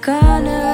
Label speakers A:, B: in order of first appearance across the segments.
A: gonna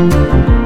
A: Thank you.